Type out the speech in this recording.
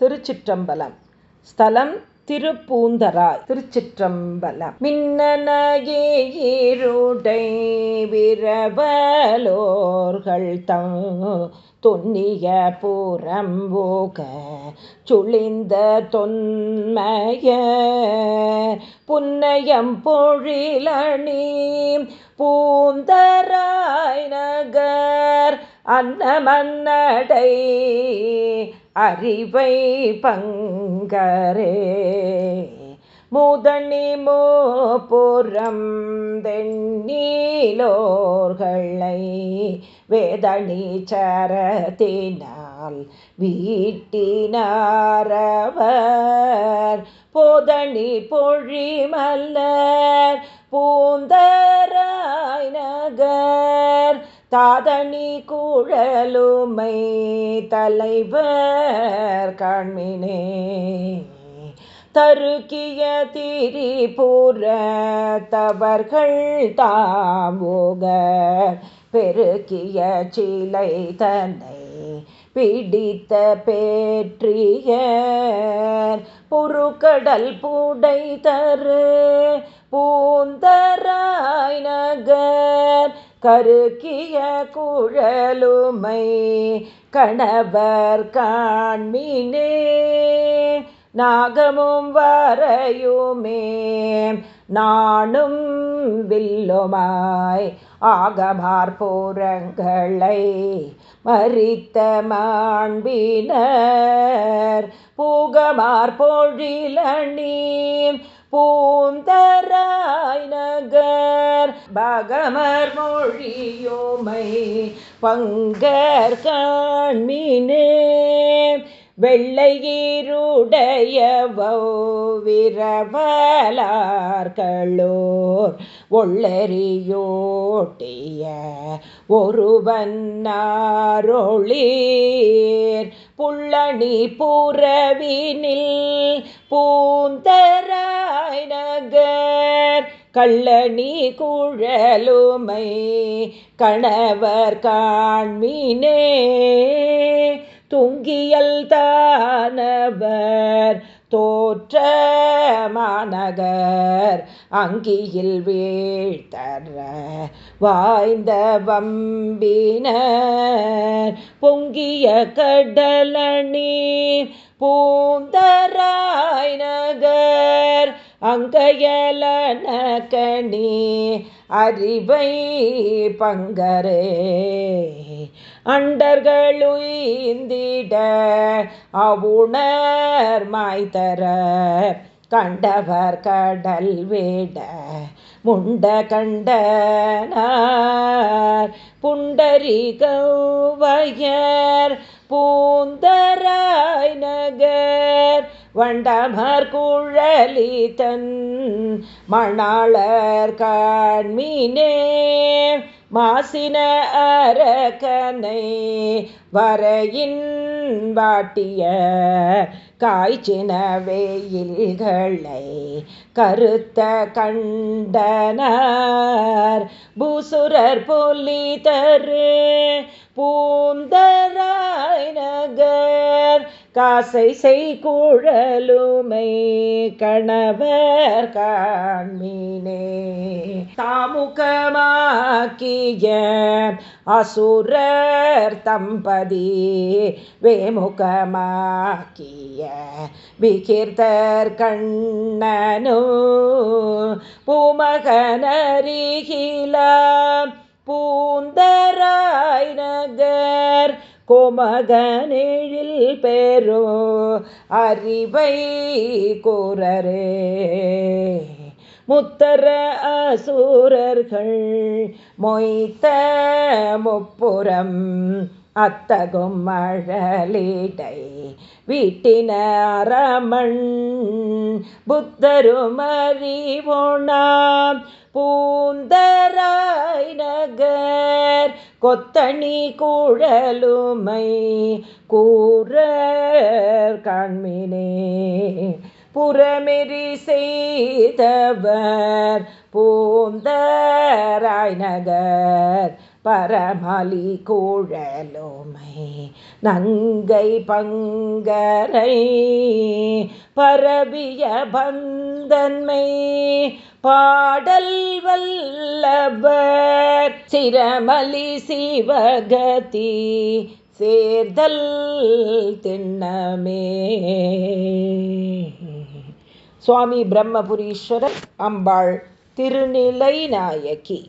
திருச்சிற்றம்பலம். ஸ்தலம் திருப்பூந்தராய் திருச்சிற்றம்பலம். மின்னனகே ஈருடை விரவலோர்கள் தம் தொன்னிய புறம்போக சுழிந்த தொன்மைய புன்னயம் பொழிலணி பூந்தராய் நகர் அன்னமன்னடை அறிவை பங்கரே. முதனி மோபுரம் தென்னீலோர்களை வேதனி சரத்தினால் வீட்டினாரவர். போதனி பொழிமல்லர் தாதணி கூழலுமை தலைவர் கண்மினே. தருக்கிய திரிபுர தவர்கள் தாமோக பெருக்கிய சிலை தன்னை பிடித்த பேற்றிய பொறுக்கடல் பூடை தரு பூந்தராய் நகர். கருக்கிய குழலுமை கணவர் காண்மினே நாகமும் வரையுமே நானும் வில்லுமாய் ஆகமார்போரங்களை மறித்த மாண்பினர். பூகமார்பொழிலணி பூந்தராய் நகர் பகமர் மொழியோமை பங்கர் காண்மினே வெள்ளையீருடையவிரவலார்களோர் ஒள்ளறியோட்டிய ஒருவன்னாரொளீர். புள்ளணி புறவினில் பூந்தராய் நகர் கள்ளணி குழலுமை கணவர் காண்மினே. துங்கியல் தானவர் தோற்ற மாநகர் அங்கியில் வீழ்த்தர வாய்ந்த வம்பினர். பொங்கிய கடலணி பூந்தராய் நகர் அங்கையலனகணி அறிவை பங்கரே. அண்டர்களுந்திட அவுணர் மாய்தர கண்டவர் கடல் வேட முண்ட கண்டனார். புண்டரி கௌவையர் பூந்த நகர் தன் மணாளர் காண்மீனே மாசின அரக்கனை வரையின் வாட்டிய காய்ச்சின வெயில்களை கருத்த கண்டனார். பூசுரர் பொலி தரு பூந்தராய் காசை செய்கூழலுமை கணவர் காண்மீனே. தாமுகமாக்கிய அசுரர் தம்பதி வேமுகமாக்கிய விகீர்த்தர் கண்ணனு பூமகனரிகிலாம் பூந்தராய் நகர் கோமகனேழில் பேரோ அறிவை கூறரே முத்தர அசூரர்கள் மொய்த்த முப்புறம் அத்தகும் மழலிடை வீட்டினரமண் புத்தரும் அறிவோணாம் பூந்தராய் நகர் கொத்தணி குழலுமை கூற காண்மினே. புறமெறி செய்தவர் பூந்தராய் நகர். பரமலி கூழலுமை நங்கை பங்கரை பரவிய பந்தன்மை பாடல் வல்லவர் சிரமலி சிவகதி சேர்தல் திண்ணமே. சுவாமி பிரம்மபுரீஸ்வரர் அம்பாள் திருநிலை நாயகி